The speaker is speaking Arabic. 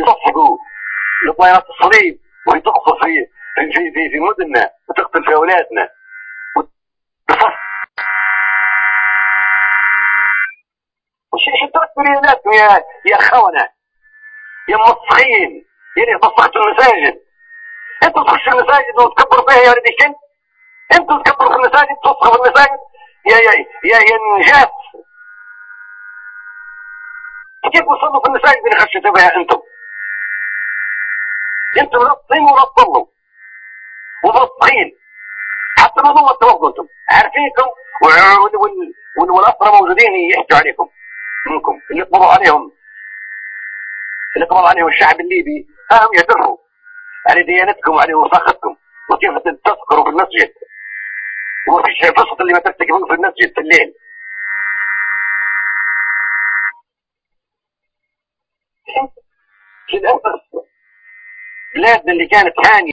يصفقوا لطيارات الصليب وهي تقصف في في في في مدننا وتقتل في أولادنا. وش إيش تركوا لي يا يا خونة يا مصخين يعني مسختوا المساجد. أنتوا تخشوا المساجد وتكبروا فيها يا ولد الكلب أنتوا تكبروا في المساجد تصخوا في المساجد؟ يا يا يا يا نجاس كيف وصلوا في المساجد اللي خشيتوا بها أنتم؟ أنتم ربطين وربطوا ومربطين حتى ما ضمت توقفوا أنتم عارفينكم والأسرى موجودين يحكوا عليكم. منكم. اللي قبضوا عليهم. اللي قبض عليهم الشعب الليبي. هم يدروا على ديانتكم وعلى وساختكم وكيف تذكروا في المسجد. فيش فسط اللي ما ترتكبون في المسجد في الليل. للأسف بلادنا اللي كانت هانية.